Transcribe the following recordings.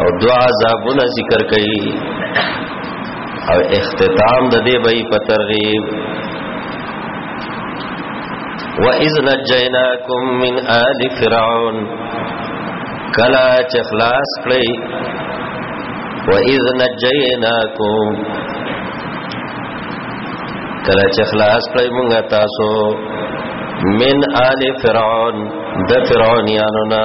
او دعا عذابونه ذکر کوي او اختتام د دې به په ترغیب وَإِذْ نَجَّيْنَاكُمْ مِنْ آلِ فِرْعَوْنَ کلا چې خلاص کړی وَإِذْ نَجَّيْنَاكُمْ کلا چې خلاص کړی موږ تاسو من آل فرعون د فرعون یانو نه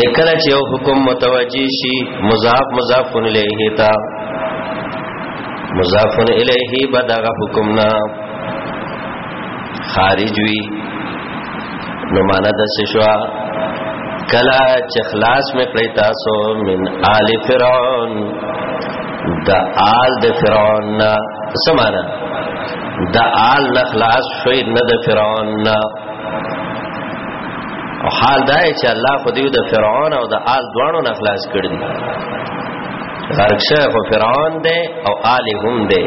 لیکل چې یو حکم متوجی شي مضاف مضاف الیه تا مضاف الیه بدغه حکم نه خارج وی نو معنا د شوا کلا چې خلاص مې کړی تاسو من آل فرعون د آل د فرعون نه سمانا د آل نه خلاص شوی نه د فرعون نه او حال دا چې الله خو دیو د فرعون او د آل دوانو نه خلاص کړی دی غرق شوی خو فرعون دی او آل هم دی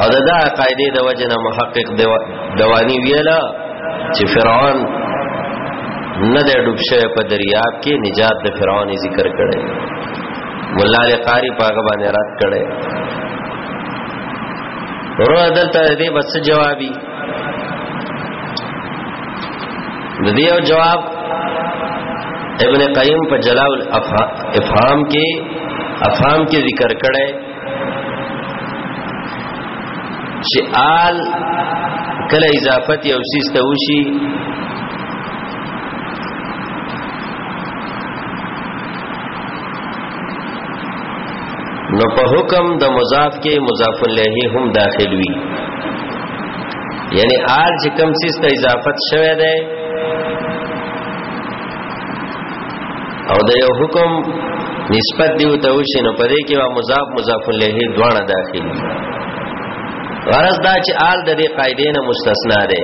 او دا دا قاعده د وجنه محقق دوانی ویلا چې فرعون نه د ډوب شوی په دریاب کې نجات د فرعون ذکر کړي مولا لقاری پاګه باندې رات کړي ورو دلته دې بس جوابي د دې یو جواب ابن قیم په جلاو افهام کې افهام کې ذکر کړي چې آل کله اضافت یو سیس ته وشي نو په حکم د مضاف کې مضاف الیه هم داخل وي یعنی آل چې کم سیس ته اضافت شوه دی او د یو حکم نسبت دیو ته وشي نو پدې کې وا مضاف مضاف الیه دواړه داخل دي غرض دا چې آل د دې قاعده نه مستثنا ده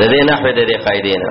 د دې نحوه د دې قاعده نه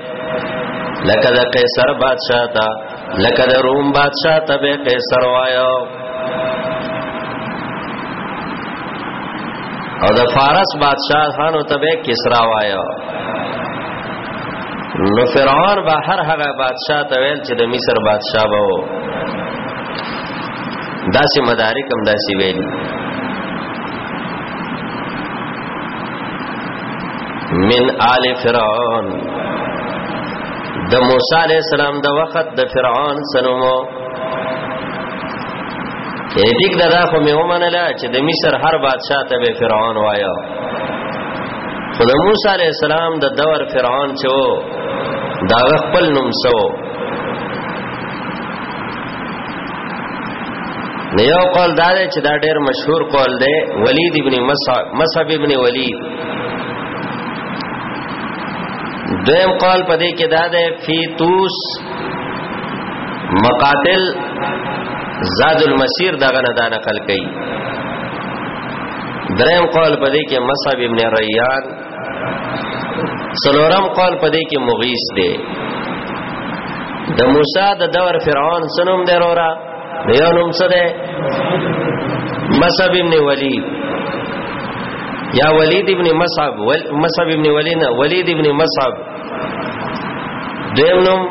لکه د قیصر بادشاہ تا لکه د روم بادشاہ ته به قیصر وایو او د فارس بادشاہ خانو ته به کسرا وایو نو فرعون به هر هغه بادشاہ ته ویل چې د مصر بادشاہ به وو داسې مدارک هم داسې ویلي من آل فرعون د موسی علی السلام د وخت د فرعون سنومو یعنی ټیک دا دا خو مې ومنله چې د مصر هر بادشاہ ته به فرعون وایو خو د موسی علی السلام د دور فرعون چې وو دا خپل نوم سو نه یو قول دا دی چې دا ډېر مشهور قول دی ولید ابن مصعب مصعب ابن ولید دویم قول پدې کې دا دی فی توس مقاتل زاد المسیر دغه نه دا نقل کړي دریم قول پدې کې مصعب ابن ریان سلورم قول پدې کې مغیث دی د موسی د دور فرعون سنوم دی رورا یو نوم څه دی مصعب ابن ولید یا ولید ابن مصعب مصعب ابن ولینا ولید ابن مصعب دویم نوم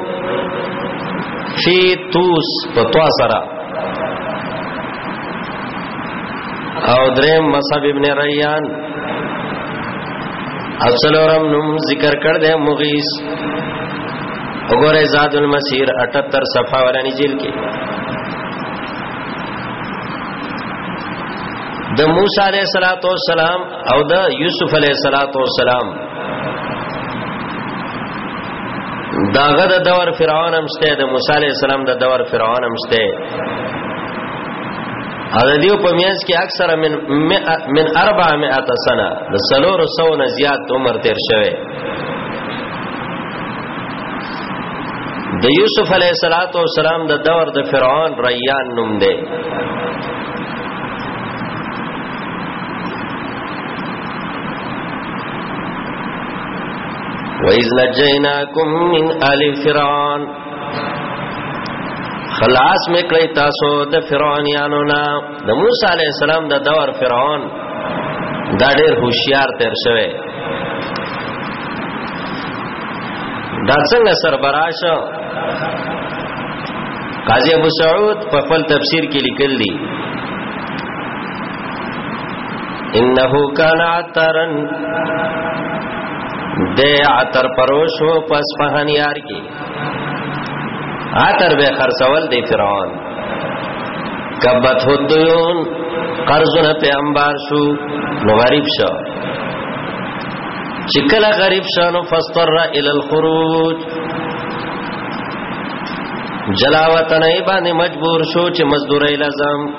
فی توس په توا سره او دریم مصعب ابن ریان اصلورم نوم ذکر کړ دې مغیث وګوره زاد المسیر 78 صفحه ولانی جیل کې د موسی علیہ الصلات والسلام او د یوسف علیہ الصلات والسلام داغه د دور فرعون هم شته د موسی علیہ السلام د دور فرعون هم شته او د دیو په میانس کې اکثر من من 400 سنه د سلور سو نه زیات عمر تیر شوی د یوسف علیه السلام د دور د فرعون ریان نوم دی وَإِذْ نَجَّيْنَاكُمْ مِنْ آلِ فِرْعَوْنَ خلاص مې کړی تاسو د فرعونانو نه د موسی عليه السلام د دور فرعون دا ډېر هوشیار تر شوی دا څنګه سربراشه قاضی ابو سعود په خپل تفسیر کې لیکل دي انه کان عطرن د عطر پروش هو پس پهنیار کې عطر به خرڅول دی فرعون کبت هدیون قرضونه په انبار شو نو غریب شو چې کله غریب شو نو فاستر ال الخروج جلاوطن ای باندې مجبور شو چې مزدوري لازم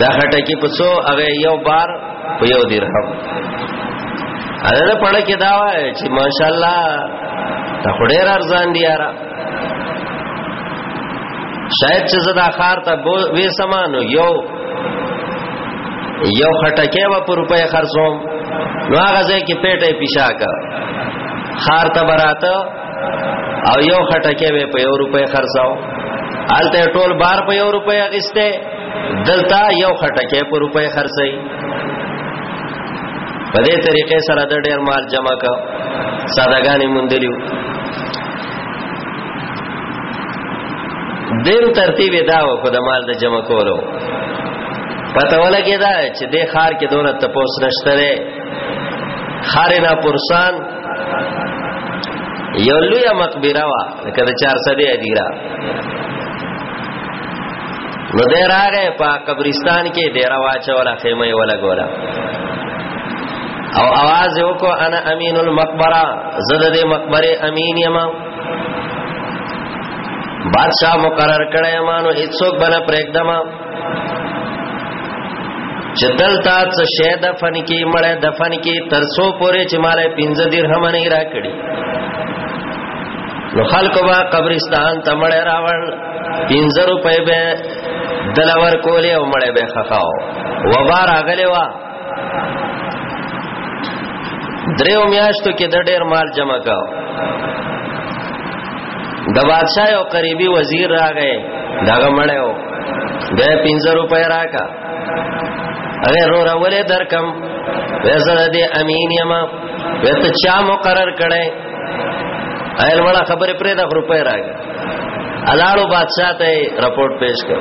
دا خټکی په څو هغه یو بار په یو درهم اده په لکه دا وای چې ماشاءالله دا خډیر ارزان دی یارا شاید چې زدا خار ته وې سمانو یو یو خټکه و پر روپې خرڅوم نو هغه ځای کې پیټه پیشا کا خار ته براته او یو خټکه به په یو روپې خرڅاو آلته ټول بار په یو روپې اغسته دلته یو خټکه په روپې خرڅي په دې طریقې سره د ډېر مال جمع کا سادهګانی مونډلیو دیم ترتیب دا و په د مال د جمع کولو پته ولګی دا چې د خار کې دونه تپوس نشته خار نه پرسان یو لوی مقبره وا لکه د 400 ادیرا نو د راغه په قبرستان کې ډیرا واچولا خیمه ولا ګولا او आवाज وکړو انا امین المقبره زده د مقبره امین یما بادشاہ مقرر کړه یمانو هیڅوک بنا پرېږدم چې دلته څه شی دفن کې مړ دفن کې تر سو پورې چې مال 15 درهم نه را کړی نو خلق با قبرستان ته مړ راوړ 15 روپے به دلور کولې او مړ به خخاو وبار اغلې وا دریو میاشتو کې د ډېر مال جمع کاو د بادشاہ یو قریبي وزیر راغی داغه مړیو د 50 روپۍ راکا هغه رو راولې درکم وزر دې امین یما وته چا مقرر کړي ایل وړه خبره پرې دا روپې راګ الاړو بادشاہ ته رپورټ پیش کړ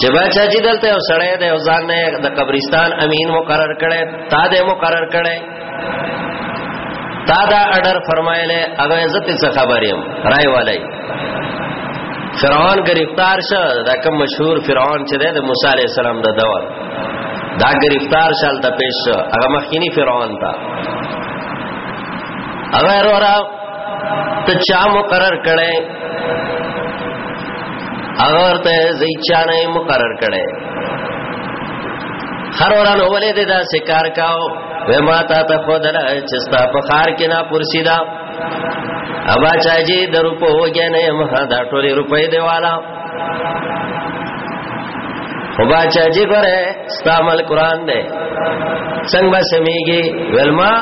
چې بادشاہ جی دلته او سړی دی او ځان نه د قبرستان امین مقرر کړي تا دې مقرر کړي تا دا اډر فرمایله هغه عزت څه خبریم راي والي فرعون گرفتار شه دا کوم مشهور فرعون چې د موسی عليه السلام د دور دا گرفتار شال ته پیش هغه مخکینی فرعون تا اغیر ورا ته چا مقرر کړي اغیر ته زی چا نه مقرر کړي خر ورا نو ولې دې دا سکار کاو و ما تا ته خود را چستا په خار کې نا پرسی دا ابا چاجي درو په وګنه مه دا ټولې روپې دیواله خو باچا جی ګره استعمال قران دی څنګه به سميږي ولما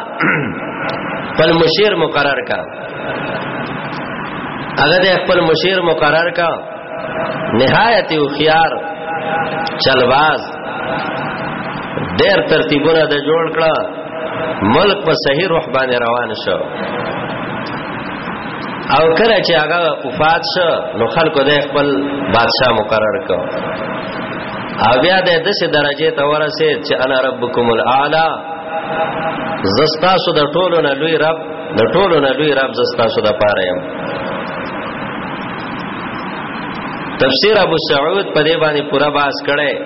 خپل مشیر مقرر کا هغه د خپل مشیر مقرر کا نهایت او خيار چلواز ډېر ترتیبونه د جوړ کړه ملک په صحیح روح باندې روان شو او کله چې هغه وفات شو نو خلکو د خپل بادشاہ مقرر کړ او بیا د دسه درجه ته ورسید چې انا ربکم الاعلى زستا سو د ټولو نه لوی رب د ټولو نه لوی رب زستا سو د پاره يم تفسیر ابو سعود په دې باندې پورا باس کړي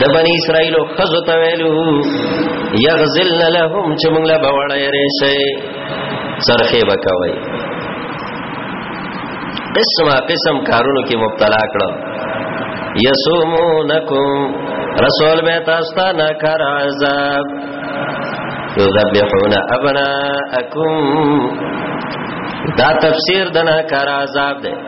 د بنی اسرائیل خزو ته ویلو یغزلن لهم چې موږ له بوړې رېشي سرخه بکوي قسمه قسم کارونو کې مبتلا کړو یسومونکم رسول به تاسو ته نه کار عذاب یذبحون ابناءکم دا تفسیر دنا کار عذاب ده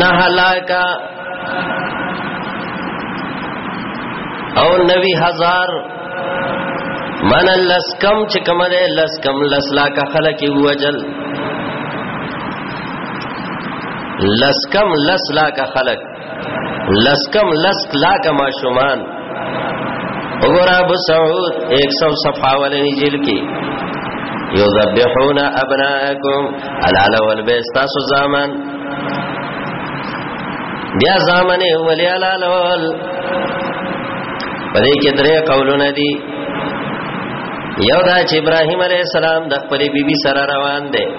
نه هلاکا او نوی هزار من لس کم چې کم ده لس کم لس لاکه خلک یو وجل لس کم لس لاکه خلک لسکم لسک لاک ماشومان وګور ابو سعود 100 صفحه ولني جیل کې یذبحون ابناءکم علال والبستا سو زمان بیا زامنه ولی علال ول پدې کې درې قولونه دي یو دا چې ابراهیم علی السلام د خپل بیبي سره روان دی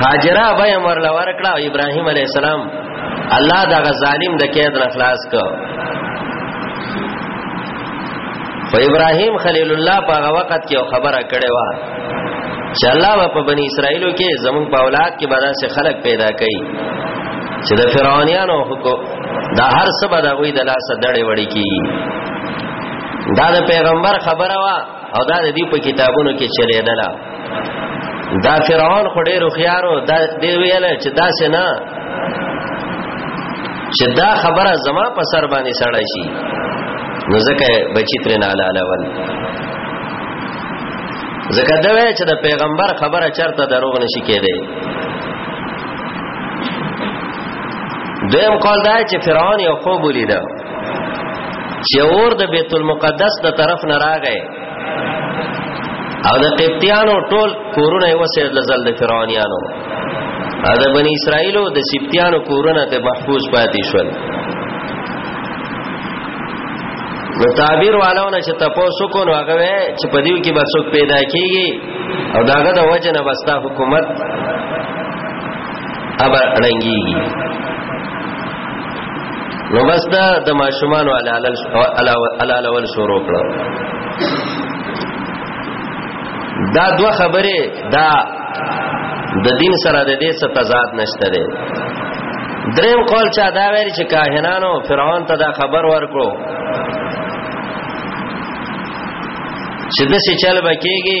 هاجره به امر لور کړه او ابراهيم عليه السلام الله دا ظالم د قید نه خلاص کو خو ابراهيم خليل الله په هغه وخت کې خبره کړې و چې الله په بني اسرائيلو کې زمون په اولاد کې بعد سه خلق پیدا کړي چې د فرعونانو حکم دا هر څه به د غوي د لاسه دړې وړې کی دا د پیغمبر خبره وا او دا د دې په کتابونو کې چلیدله دا فرعون خو ډېر خيارو دا دی ویل چې دا سينه چې دا خبره زما په سر باندې سړی شي نو ځکه بچی تر نه لاله ول ځکه دا وای چې د پیغمبر خبره چرته دروغ نشي کېده دویم قول دا چې فرعون یو خوب ولیده چې اور د بیت المقدس د طرف نه راغی او د قبطیانو ټول کورونه یې وسه د زل د فرعونانو او د بنی اسرائیلو د سبتیانو کورونه ته محفوظ پاتې شول نو تعبیر والونه چې تاسو کو نو هغه چې په دیو کې به څوک پیدا کیږي او داغه د وجه نه بستا حکومت اب رنګيږي نو بس دا د ماشومان او علال علال ول شروع کړو دا دوه خبره دا د دین سره د دې څه تضاد نشته دی دریم قول چا دا ویل چې کاهنانو فرعون ته دا خبر ورکړو چې د څه چل بکیږي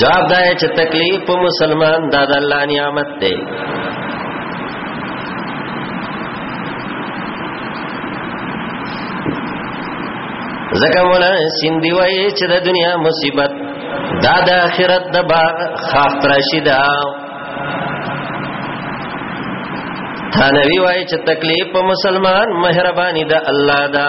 جواب دا چې تکلیف په مسلمان دا د الله نعمت دی زکه مولا سیندی وای چې د دنیا مصیبت دا د آخرت د با خاص راشدا ثانوی وای چې تکلیف په مسلمان مهرباني د الله دا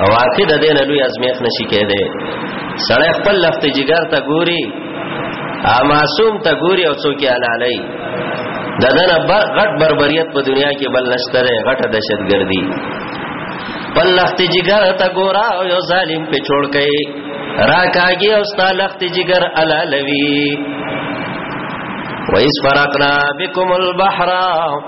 او واقع د دین لوی ازمیخ نشي کېده سړی خپل لفت جګر ته ګوري ا معصوم ته ګوري او څوک یې علالای د دنه غټ بربریت په دنیا کې بل نشته ده غټه دهشتګردي بل لخت جګر ته ګورا او یو ظالم په چوڑ کئ راکاږي او ستا لخت جګر علالوي وَإِذْ فَرَقْنَا بِكُمُ الْبَحْرَ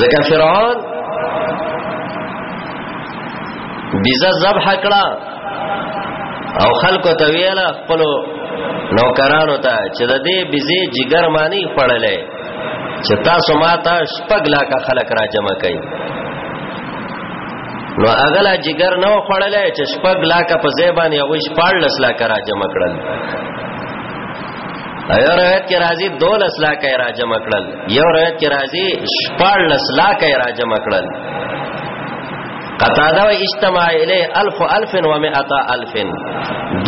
ځکه فرعون بیزه ذبح کړه او خلکو ته ویل خپل نوکرانو ته چې د دې بیزه جګر معنی خړلې چې تاسو ماته شپږ لاکه خلک را جمع کړئ نو اغلا جګر نو خړلې چې شپږ لاکه په زیبان یو شپږ لس لاکه را جمع کړل ایو روایت کې راځي 12 لاک یې راجم کړل یو روایت کې راځي 14 لاک یې راجم کړل قطاده و اجتماع الی الف الف و مئتا الف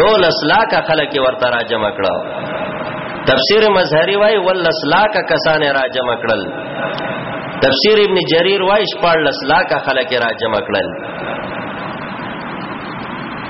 12 لاک خلک ورته راجم کړو تفسیر مظهری وای ولس لاک کسان راجم کړل تفسیر ابن جریر وای 14 لاک خلک راجم کړل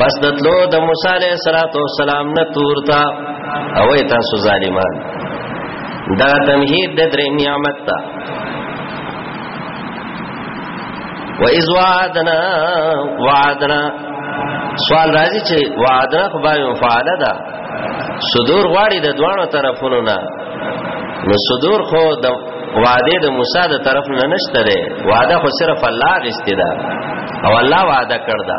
پس د تلو د موسی علیہ الصلوۃ والسلام نه تورتا او تاسو ظالمان دا تمهید د درې نعمت تا و اذ وعدنا وعدنا سوال راځي چې وعدنا خو به فعال ده صدور غواړي د دوانو طرفونو نه نو صدور خو د وعده د موسی د طرف نه نشته ده وعده خو صرف الله غشته ده او الله وعده کړ ده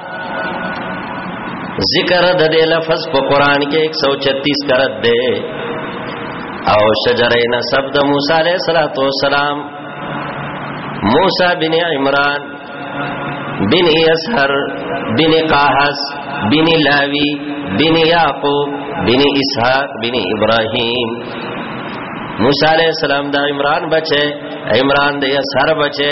ذکر د دې لفظ په قران کې 136 کرت دی او شجره نسب د موسی علیہ الصلوۃ والسلام موسی بن عمران بن اسحر بن قاحس بن لاوی بن یعقوب بن اسحاق بن ابراهیم موسی علیہ السلام د عمران بچي عمران د اسحر بچي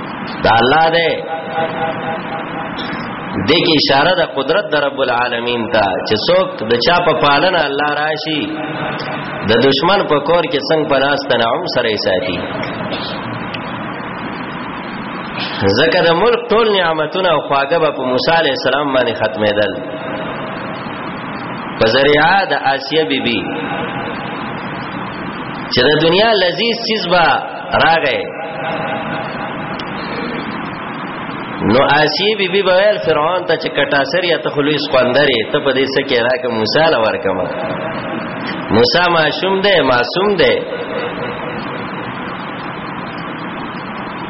دا الله دی دې کې اشاره د قدرت د رب العالمین ته چې څوک د چا په پالنه الله راشي د دشمن په کور کې څنګه پناس تنعم سره ساتي زکه د ملک ټول نعمتونه او خواږه به په موسی علی السلام باندې ختمېدل په ذریعہ د آسیه بیبي بی چې د دنیا لذیذ چیز به راغې نو آسی بی بی بویل فرعون ته چې کټاسر یا تخلوی سقندرې ته په دې سکه راکه موسی لا ورکم موسی معصوم دی معصوم دی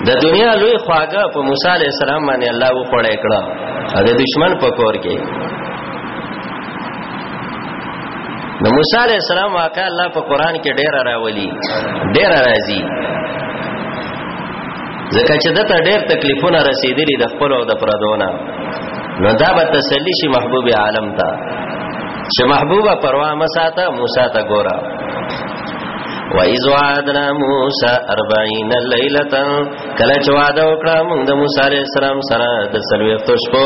د دنیا لوی خواګه په موسی علی السلام باندې الله و خړې کړه د دشمن په کور کې نو موسی علی السلام واقع الله په قران کې ډیر راولي ډیر راځي ځکه چې دته ډیر تکلیفونه رسیدلي د خپل او د پردونه نو دا به تسلی شي محبوب عالم ته چې محبوبه پروا مساته موسی ته ګورا و اذ وعدنا موسی 40 ليله کله چې وعده وکړه موږ د موسی عليه السلام سره د سلوي فتوش کو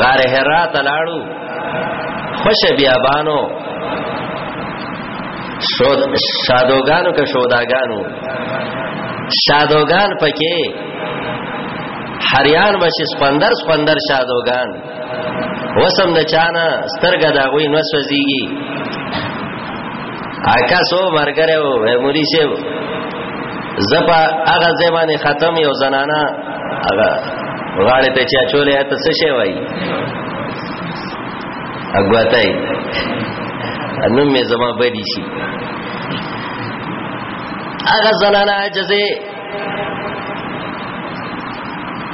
غار حرا تلاړو خوش بیابانو شود شادوګانو که شوداګانو شادوګان پکې حریان بشي سپندر سپندر شادوګان وسم د چانه سترګه دا غوي نو سوځيږي اکا سو مرګره و مولوی شه زپا هغه زمانه ختم یو زنانا هغه غاړه ته چا چولې ته څه شی وای اګواتای انم می زما بدی شي هغه زنانا جزې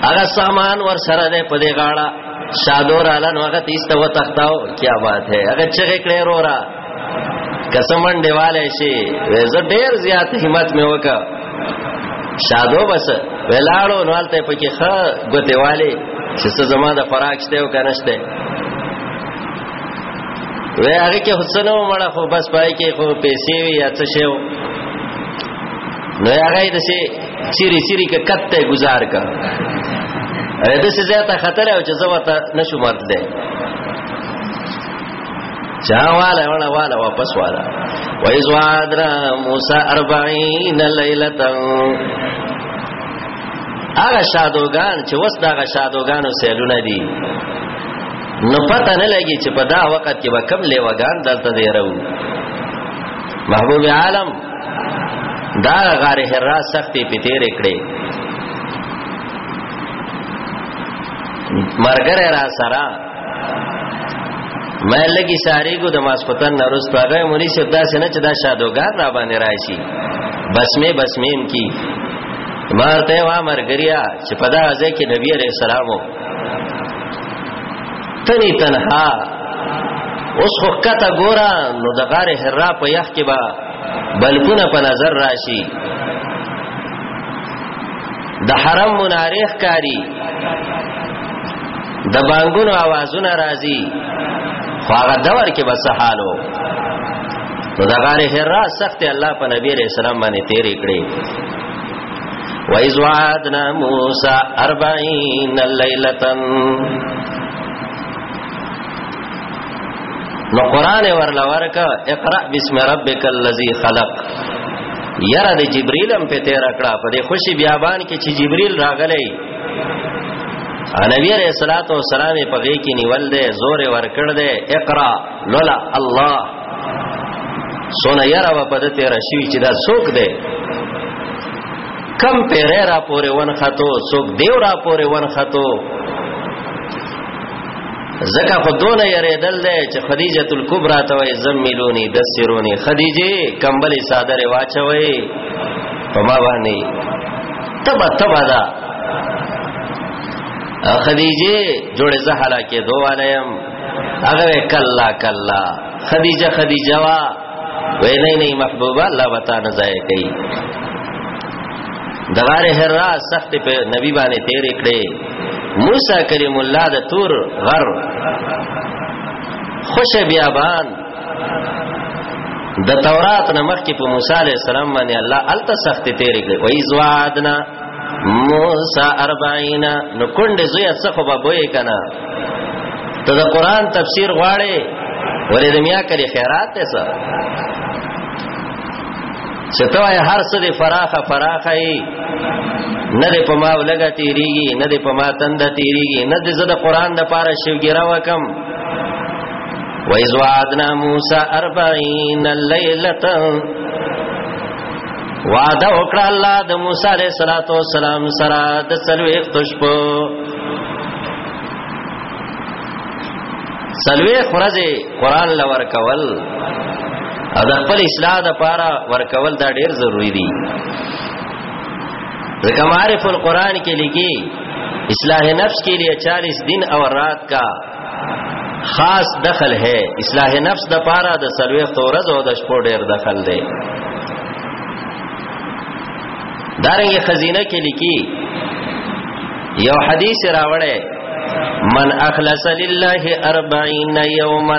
هغه سامان ور سره ده په دې غاړه شادور علن وخت ایسته و تختاو کیا بات ہے هغه چغې کړې رورا کسمن دیواله شي زه ډیر زیات همت مې وکړ شادو بس ولاړو نو الته پکې خ غتیواله چې څه زما د فراق شته او کنهشته وې هغه کې حسن او مړه خو بس پای کې خو پیسې وی یا څه شیو نو هغه د سي چیرې چیرې کې کته گزار کا اې د سي زیاته خطر او چې زما ته نشو مرته چا والا والا والا واپس والا وایز وادرا موسی 40 لیلتا هغه شادوغان چې وس دا هغه شادوغانو سیلونه دي نو پته نه لګي چې په دا وخت کې به کم لیوګان دلته دی راو محبوب عالم دا غار حرا سختي پتیر کړي مرګره را سره ما لګي ساری کو د ماسپتن نروز پاغه مونږ سي دا سنه چې دا شادوګان را باندې راشي بسمه بسمیم کی مارته وا مرګریا چې پدا ځای کې نبی عليه السلام تني تنها اوس خو کته ګورا نو د غار حرا په یخ کې با بلکونه په نظر راشي د حرم منارخ کاری د بانګونو आवाजونه راځي خو هغه دور کې بس حالو نو دا غاره هرا سخت الله په نبی عليه السلام باندې تیرې کړې وَإِذْ وَعَدْنَا مُوسَى أَرْبَعِينَ لَيْلَةً نو قران ورلا ورک اقرا بسم ربک الذی خلق یره د جبرئیل هم په تیر کړه په دې خوشی بیابان کې چې جبرئیل راغلی نبی علیہ الصلوۃ والسلام په غی کې نیول دی زور ور کړ دی اقرا لولا الله سونه یرا و پد ته رشی چې دا څوک دی کم پیره را پورې ون خاتو څوک دیو را پورې ون خاتو زکه خو دونه یریدل دی چې خدیجه الکبرى ته وای زملونی دسرونی خدیجه کمبلی صادره واچوي په ما باندې تبا تبا دا خدیجه جوړه زه هلاکه دوالم هغه کلا کلا خدیجه خدیجه وا وې نه نه محبوبه الله وتا نه ځای کوي دغار هررا سخت په نبی باندې تیر کړې موسی کریم الله د تور غر خوش بیابان د تورات نه مخکې په موسی عليه السلام باندې الله الته سخت تیرې کړې وای زوادنا موسی 40 نو کونډه زوی څه خو به وای کنه ته د قران تفسیر غواړې ولې د میا کړي خیرات ته څه چې ته هر څه دې فراخه فراخه ای نه دې په ما ولګا تیریږي نه دې په ما تند تیریږي نه دې زده قران د پاره شوګیرا وکم وَإِذْ وَعَدْنَا مُوسَى أَرْبَعِينَ لَيْلَةً وعده وکړه الله د موسی عليه السلام سره د سلويخ تشپو سلويخ ورځي قران لور کول او د خپل اصلاح د پاره ورکول دا ډیر ضروری دي ځکه معرف القرآن کې لیکي اصلاح نفس کے لیے 40 دن اور رات کا خاص دخل ہے اصلاح نفس د پاره د سلوخت ورځ او د شپو ډیر دخل دی دارنګ خزینه کې لیکي یو حدیث راوړې من اخلص لله 40 یوما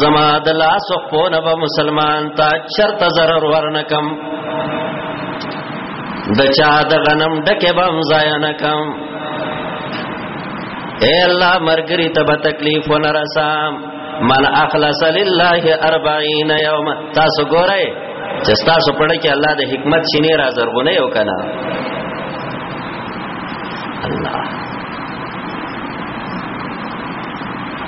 زما د لاس خو نه به مسلمان ته چرت zarar ورنکم د چا د غنم ډکه بم ضایع نکم اے الله مرګری ته به تکلیف ونرسام من اخلص لله 40 یوم تاسو ګورئ چې تاسو پړه کې الله د حکمت شینه را زرغونه یو کنه الله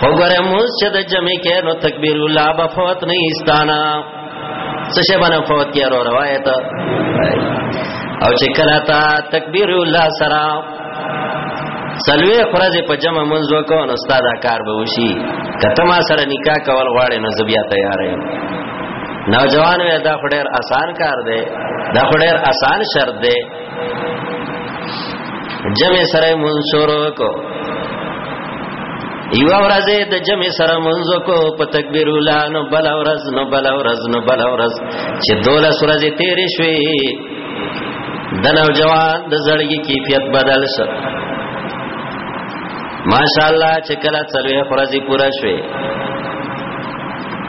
خو ګره موز چې د جمع کې نو تکبیر الله به فوت نه استانا څه شی باندې فوت کې ورو روایت او چې کله تا تکبیر الله سره سلوی خرز په جمع منځ وکاو نو استاد کار به وشي کته ما سره نکاح کول غواړي نو زبیا تیار یم نوجوان وې دا خډیر آسان کار دی دا خډیر آسان شرط دی جمع سره مون شروع کو یو ورځ د جمع سره مونږ کو په تکبیر ولا نو بل ورځ نو بل ورځ نو بل ورځ چې دوله سورځ تیرې شوې د نو جوان د زړګي کیفیت بدل شو ماشاءالله چې کله څلوي خورځي پورا شوې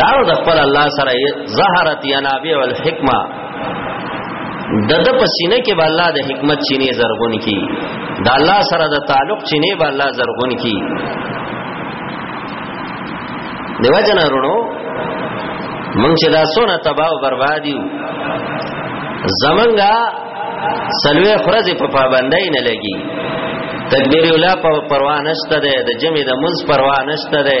لارو د خپل الله سره ظهرت ینابع الحکمه د د پسینه کې به الله د حکمت چینه زرغون کی د الله سره د تعلق چینه به الله زرغون کی دیو جن ورونو مونږ چې دا سونه تباہ او بربادي زمنګا سلوې خرز په پابندۍ نه لګي تکبیر الا پروانشته ده د جمع د منځ پروانشته ده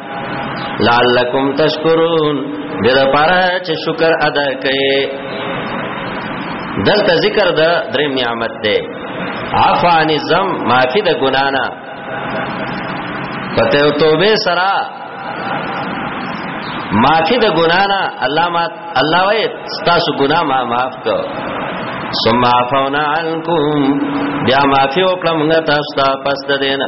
لعلکم تشکرون دې لپاره چې شکر ادا کړئ دلته ذکر د درې نعمت ده عفان زم معافی د ګنانا پته توبه سرا معافی د ګنانا الله ما الله وای تاسو ګنا ما معاف کو ثم عفونا عنكم بیا معافی وکړه موږ تاسو ته پس د دینه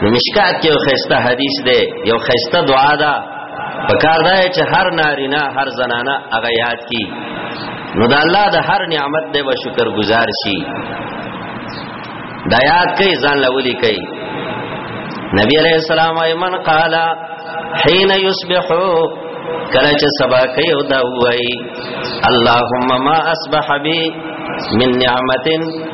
نو مشکات کې یو خسته حدیث دی یو خسته دعا ده په کار ده چې هر نارینه هر زنانه هغه یاد کی نو د الله د هر نعمت دی به شکر گزار شي دا یاد کوي ځان لولي کوي نبی علیہ السلام ایمن قال حين يصبح کله چې سبا کوي او دا وایي اللهم ما اصبح بي من نعمت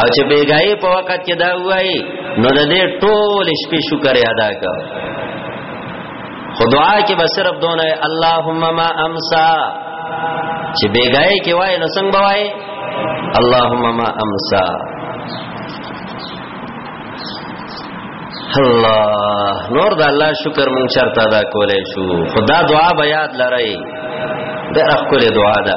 او چې بیګای په وخت کې دا وای نو د دې ټول شپې شکر ادا کا خو دعا کې به صرف دونه اللهم ما امسا چې بیګای کې وای نو څنګه بوای اللهم ما امسا الله نور د الله شکر مونږ چرته ادا کولای شو خدا دعا به یاد لرئ ډېر ښکلې دعا ده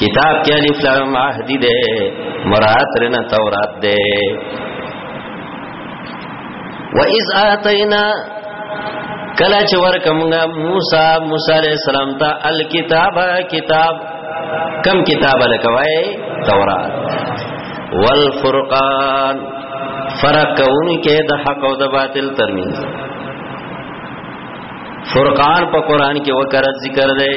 کتاب کې الف لام عهد دې مراد رنه تورات دې و اذ اتینا کلا چې ورکمږه موسی موسی علی السلام ته الکتاب کتاب کم کتاب لکوي تورات والفرقان فرق کون کې د حق او د باطل ترمنځ فرقان په قران کې وکړه ذکر دی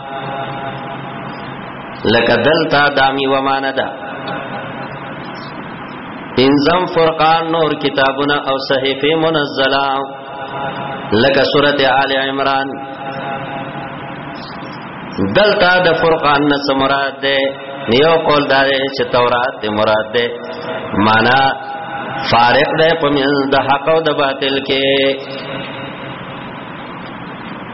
لکه دلتا دامی ومانه ده انزم فرقان نور کتابونه او صحیفه منزله لکه سورته آل عمران دلتا د فرقان نه مراد ده نیو قول دا ده چې تورات د مراد ده معنا فارق ده په من د حق او د باطل کې